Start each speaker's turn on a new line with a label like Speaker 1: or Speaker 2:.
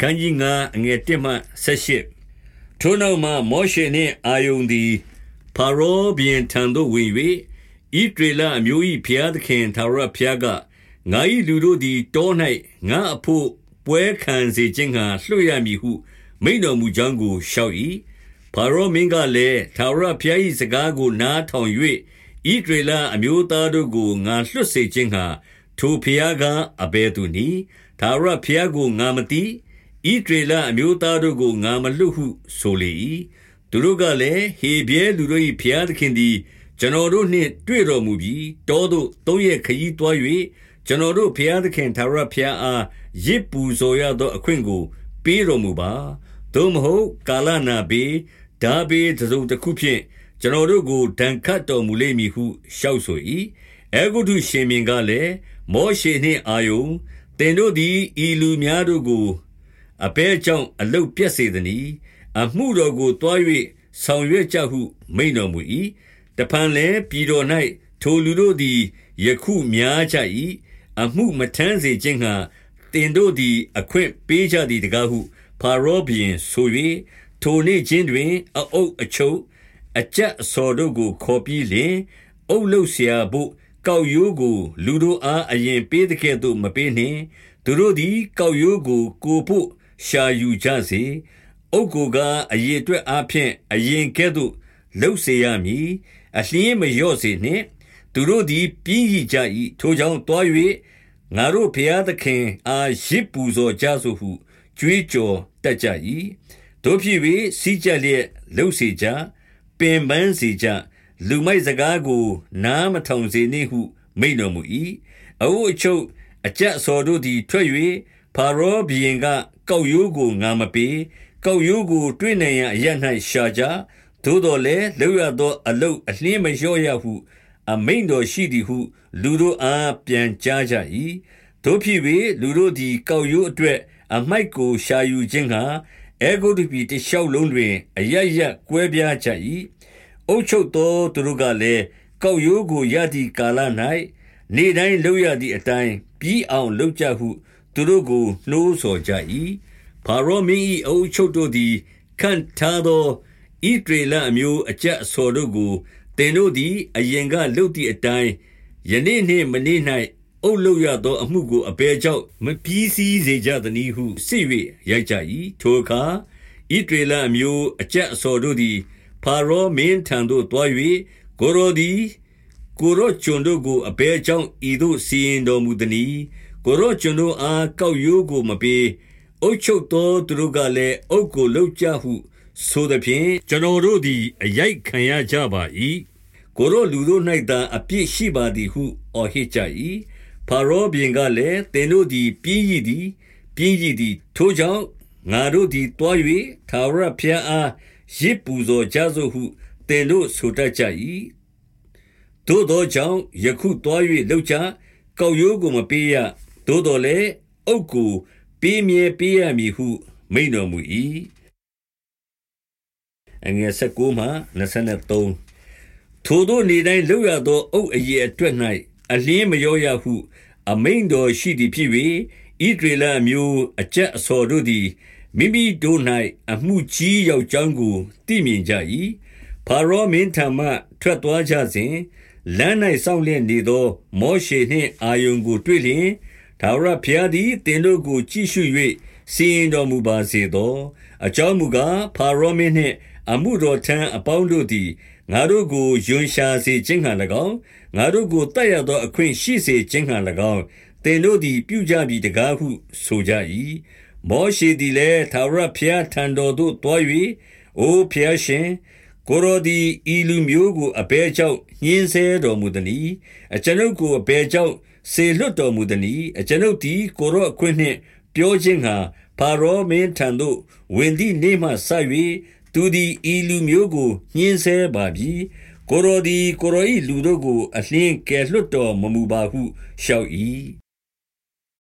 Speaker 1: ခန်းကြီး9အငယ်1မှ18ထိုနောက်မှမောရှေနှင့်အာယုန်သည်ဖာရောဘင်ထံသို့ဝင်၍ဣဒေလအမျိုး၏ဖျားသခင်သာရဖျားကငါ၏လူတို့သည်တော၌ငါအဖို့ပွဲခံစေခြင်းငှာလွှတ်ရမည်ဟု မိန်တော်မူကြောင်းကိုရှောက်၏ဖာရောမင်းကလည်းသာရဖျား၏စကားကိုနားထောင်၍ဣဒေလအမျိုးသားတို့ကိုငါလွှတ်စေခြင်းငှာထိုဖျားကအဘဲသူနီသာရဖျားကိုငါမတိ ဣဒေလအမျိုးသားတို့ကိုငါမလွတ်ဟုဆိုလေ၏သူတို့ကလည်းဟေဘဲလူတို့၏ဖျားသခင်သည် ကျွန်တော်တို့နှင့်တွေ့တော်မူပြီးတောသို့သုံးရက်ခရီးသွား၍ကျွန်တော်တို့ဖျားသခင်သာရဖျားအားရစ်ပူဇော်ရသောအခွင့်ကို ပေးတော်မူပါသို့မဟုတ်ကာလနာဘေးဒါဘေးတစုံတစ်ခုဖြင့်ကျွန်တော်တို့ကိုဒဏ်ခတ်တော်မူလိမ့်မည်ဟုရှောက်ဆို၏အေဂုတုရှင်မြင်ကလည်းမောရှေနှင့်အာယုန်တင်တို့သည်ဤလူများတို့ကို အဘဲကြောင့်အလုတ်ပြက်စေသည်။အမှုတော်ကိုတွား၍ဆောင်ရွက်ကြဟု မိန်တော်မူ၏။တဖန်လည်းပြည်တော်၌ထိုလူတို့သည်ယခုများကြ၏။အမှုမထမ်းစေခြင်းငှာတင်တို့သည် အခွင့်ပေးကြသည်တကားဟုဖာရောဘုရင်ဆို၍ထိုနေ့ချင်းတွင် အအုပ်အချုပ်အကြက်အစော်တို့ကိုခေါ်ပြီးလျှင်အုပ်လုတ်เสียဖို့ကောက်ရိုးကို လူတို့အားအရင်ပေးတဲ့ကဲ့သို့မပေးနှင့်သူတို့သည်ကောက်ရိုးကိုကိုဖို့ ရှာယူကြစေ။အုတ်ကိုကားအရေအတွက်အားဖြင့်အရင်ကဲ့သို့လုပ်စေရမည်။အလျှင်းမလျော့စေနှင့်။သူတို့သည်ပျင်းရိကြ၏။ထိုကြောင့်သွား၍ငါတို့ဘုရားသခင်အားယဇ်ပူဇော်ကြစို့ဟုကြွေးကြော်တတ်ကြ၏။သို့ဖြစ်၍စည်းကြပ်လျက်လုပ်စေကြ။ပင်ပန်းစေကြ။လူမိုက်စကားကို နားမထောင်စေနှင့်ဟု မိန့်တော်မူ၏။အအုပ်အချုပ်အကြပ်အဆော်တို့သည်ထွက်၍ဖာရောဘုရင်က ကောက်ရိုးကိုငါမပေး။ကောက်ရိုးကို တွေ့နိုင်ရာအရပ်၌ရှာကြ။သို့သော်လည်းလုပ်ရသော အလုပ်အလျှင်းမလျော့ရဟု အမိန့်တော်ရှိသည်ဟု လူတို့အားပြန်ကြားကြ၏။သို့ဖြစ်၍လူတို့သည်ကောက်ရိုးအတွက် အမှိုက်ကိုရှာယူခြင်းငှါအဲဂုတ္တုပြည်တရှောက်လုံးတွင် အရပ်ရပ်ကွဲပြားကြ၏။အုပ်ချုပ်သောသူတို့ကလည်း၊ကောက်ရိုးကိုရသည်ကာလ၌နေ့တိုင်းလုပ်ရသည်အတိုင်းပြီးအောင်လုပ်ကြဟု သူတို့ကိုနှိုးဆော်ကြ၏။ဖာရောမင်း၏အအုပ်အချုပ်တို့သည်ခန့်ထားသောဣသရေလအမျိုးအကြပ်အဆော်တို့ကိုသင်တို့သည်အရင်ကလုပ်သည်အတိုင်းယနေ့နှင့်မနေ့၌အုပ်လုပ်ရသော အမှုကိုအဘယ်ကြောင့်မပြီးစီးစေကြသနည်းဟုစစ်၍ရိုက်ကြ၏။ထိုအခါဣသရေလအမျိုးအကြပ်အဆော်တို့သည်ဖာရောမင်းထံသို့သွား၍ကိုယ်တော်သည်ကိုယ်တော်ကျွန်တို့ကိုအဘယ်ကြောင့်ဤသို့စီရင်တော်မူသနည်း ကိုယ်တော်ကျွန်တို့အားကောက်ရိုးကိုမပေးအုပ်ချုပ်သောသူတို့ကလည်းအုပ်ကိုလှုပ်ကြဟု ဆိုသဖြင့်ကျွန်တော်တို့သည်အရိုက်ခံရကြပါ၏ကိုရောလူတို့၌သာအပြစ်ရှိပါသည်ဟုအော်ဟစ်ကြ၏ဖာရောပြင်ကလည်းသင်တို့သည်ပြင်းရည်သည်ပြင်းရည်သည်ထိုကြောင့်ငါတို့သည်တွား၍သာရဖျားအားရစ်ပူဇော်ကြစို့ဟုသင်တို့ဆိုတတ်ကြ၏သို့သောကြောင့်ယခုတွား၍လှုပ်ကြကောက်ရိုးကိုမပေးရ သို့တော်လည်းအုတ်ကို ပေးမြဲပေးရမည်ဟု မိန်တော်မူ၏အငယ်19မှ23ထိုတို့နေတိုင်းလောက်ရသော အုတ်အရေအတွက်၌အလင်းမရောရဟု အမိန်တော်ရှိသည်ဖြစ်၍ဣဒရေလမျိုးအကြက်အစော်တို့သည်မိမိတို့၌အမှုကြီးရောက်ကြောင်းကိုသိမြင်ကြ၏ဖာရောမင်းထံမှထွက်သွားကြစဉ်လမ်း၌စောင့်လျက်နေသော မောရှေနှင့်အာယုန်ကိုတွေ့လျင် ထာဝရဘုရားသည်သင်တို့ကို ကြည့်ရှု၍စီရင်တော်မူပါစေသော။အကြောင်းမူကား၊ဖာရောမင်းနှင့် အမှုတော်ထမ်းအပေါင်းတို့သည်ငါတို့ကိုရွံရှာစေခြင်းငှါ၎င်း၊ငါတို့ကိုသတ်ရသောအခွင့်ရှိစေခြင်းငှါ၎င်း၊သင်တို့သည်ပြုကြပြီတကားဟုဆိုကြ၏။မောရှေသည်လည်းထာဝရဘုရားထံတော်သို့သွား၍၊အိုဘုရားရှင်၊ကိုယ်တော်သည်ဤလူမျိုးကိုအဘယ်ကြောင့်ညှဉ်းဆဲတော်မူသနည်း။အကျွန်ုပ်ကိုအဘယ်ကြောင့် စေလွှတ်တော်မူသနည်းအကျွန်ုပ်သည်ကိုရော့အခွင့်နှင့် ပြောခြင်းငှာဖာရောမင်းထံသို့ဝင်သည့်နေ့မှစ၍သူသည်ဤလူမျိုးကိုညှင်းဆဲပါပြီကိုရော်သည်ကိုရော်၏လူတို့ကို အလင်းကယ်လွတ်တော်မမူပါဟုရှောက်၏